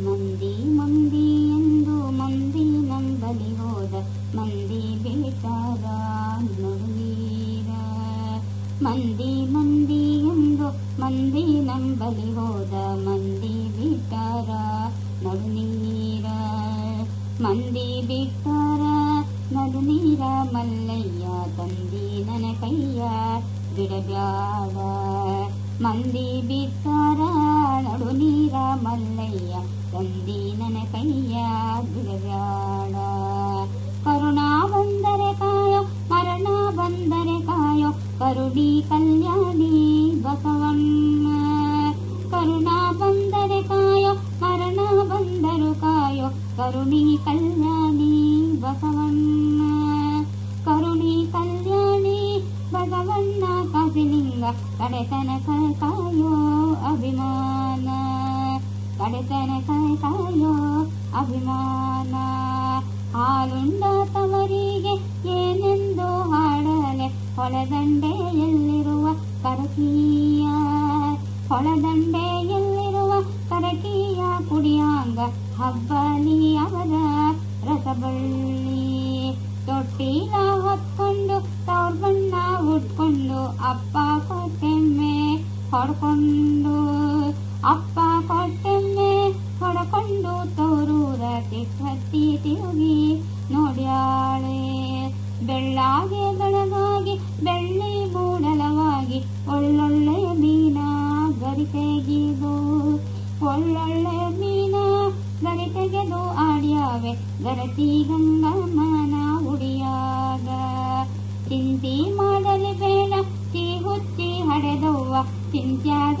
ಮಂದಿ ಮಂದಿ ಎಂದು ಮಂದಿ ನಂಬಲಿ ಹೋದ, ಮಂದಿ ಬೇಟಾರ ನುಡುವೀರ. ಮಂದಿ ಮಂದಿ ಎಂದು ಮಂದಿ ನಂಬಲಿ ಹೋದ, ಮಂದಿ ಬಿಟ್ಟಾರ ನಡುನೀರ ಮಂದಿ ಬಿಟ್ಟಾರ ನಡುನೀರ ಮಲ್ಲಯ್ಯ, ತಂದಿ ನನ ಕೈಯ ಬಿಡಬ್ಯಾಡ. ಮಂದಿ ಬಿಟ್ಟಾರ ನಡುನೀರ ಮಲ್ಲಯ್ಯ ತಂದಿ ನನ್ನ ಕೈಯ ಬಿಡಬ್ಯಾಡ ಕರುಣಾ ಬಂದರೆ ಕಾಯೋ ಮರಣ ಬಂದರೆ ಕಾಯೋ ಕರುಣಿ ಕಲ್ಯಾಣಿ ಬಸವಣ್ಣ ಕರುಣಾ ಬಂದರೆ ಕಾಯೋ ಮರಣ ಬಂದರು ಕಾಯೋ ಕರುಣಿ ಕಲ್ಯಾಣಿ ಬಸವಣ್ಣ ಕರುಣಿ ಕಲ್ಯಾಣಿ ಬಸವಣ್ಣ ಕಾಸಿಲಿಂಗ ಕಡೆತನಕ ಕಾಯೋ ಅಭಿಮಾನ ಕಡೆತನಕ ಕಾಯ್ತಾಯೋ ಅಭಿಮಾನ ಹಾಲುಂಡ ತವರಿಗೆ ಏನೆಂದು ಹಾಡಲೆ? ಹೊಳದಂಡೆಯಲ್ಲಿರುವ ಕರಕೀಯ ಹೊಳದಂಡೆಯಲ್ಲಿರುವ ಕರಕೀಯ ಕುಡಿಯಾಂಗ ಹಬ್ಬಲಿ ಅವರ ರಸಬಳ್ಳಿ. ತೊಟ್ಟಿನ ಹೊತ್ಕೊಂಡು ತವ್ರ ಬಣ್ಣ ಉಟ್ಕೊಂಡು ಅಪ್ಪ ಕೊಟ್ಟೆಮ್ಮೆ ಹೊಡ್ಕೊಂಡು, ಅಪ್ಪ ಹೊಡ್ಕೊಂಡು ತಿಕ್ಕತ್ತಿ ತಿರುಗಿ ನೋಡ್ಯಾಳೆ. ಬೆಳ್ಳಾಗೆ ಬೆಳಗಾಗಿ, ಬೆಳ್ಳಿ ಮೂಡಲವಾಗಿ ಒಳ್ಳೊಳ್ಳೆ ಮೀನ ಗರಿ ತೆಗೆದು ಒಳ್ಳೊಳ್ಳೆ ಮೀನ ಗರಿ ತೆಗೆದು ಆಡ್ಯಾವೆ. ಗರತಿ ಗಂಗಮ್ಮನ ಉಡಿಯಾಗ. ಚಿಂತಿ ಮಾಡಲಿ ಬೇಡ, ಚಿ ಹುಚ್ಚಿ ಹಡೆದವ್ವ ಚಿಂತ್ಯಾಗ